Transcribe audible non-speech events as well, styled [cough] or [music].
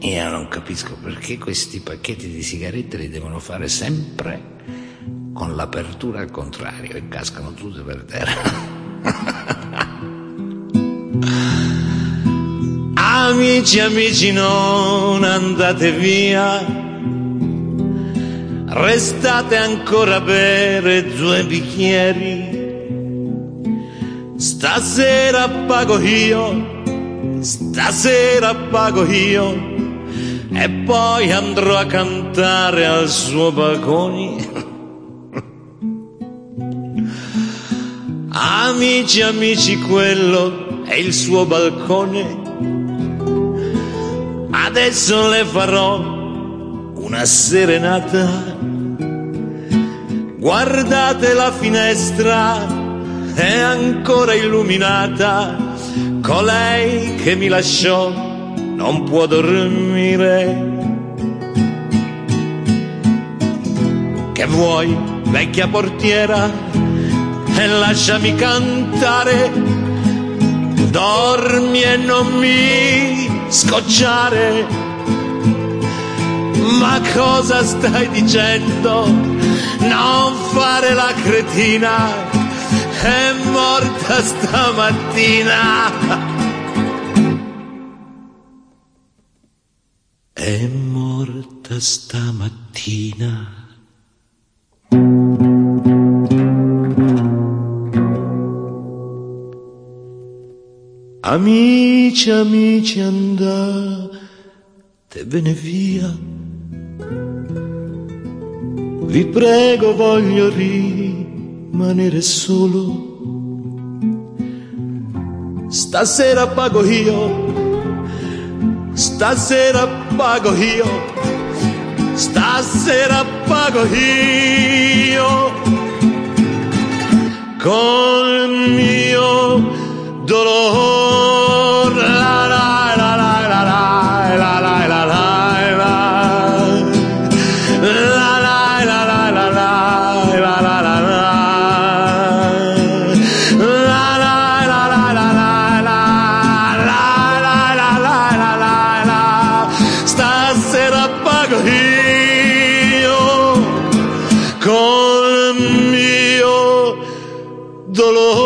mia, non capisco perché questi pacchetti di sigarette li devono fare sempre con l'apertura al contrario e cascano tutte per terra. [laughs] amici, amici, non andate via, restate ancora a bere due bicchieri. Stasera pago io, stasera pago io, e poi andrò a cantare al suo balcone. [laughs] amici, amici, quello è il suo balcone Adesso le farò una serenata. Guardate la finestra, è ancora illuminata. Colei che mi lasciò non può dormire. Che vuoi, vecchia portiera? E lasciami cantare. Dormi e non mi scocciare. Ma cosa stai dicendo? Non fare la cretina, è morta stamattina. È morta stamattina. Amici, amici, andatevene via. Vi prego, voglio rimanere solo. Stasera pago io, stasera pago io, stasera pago io. Col mio dolor. Carrillo con mi dolor.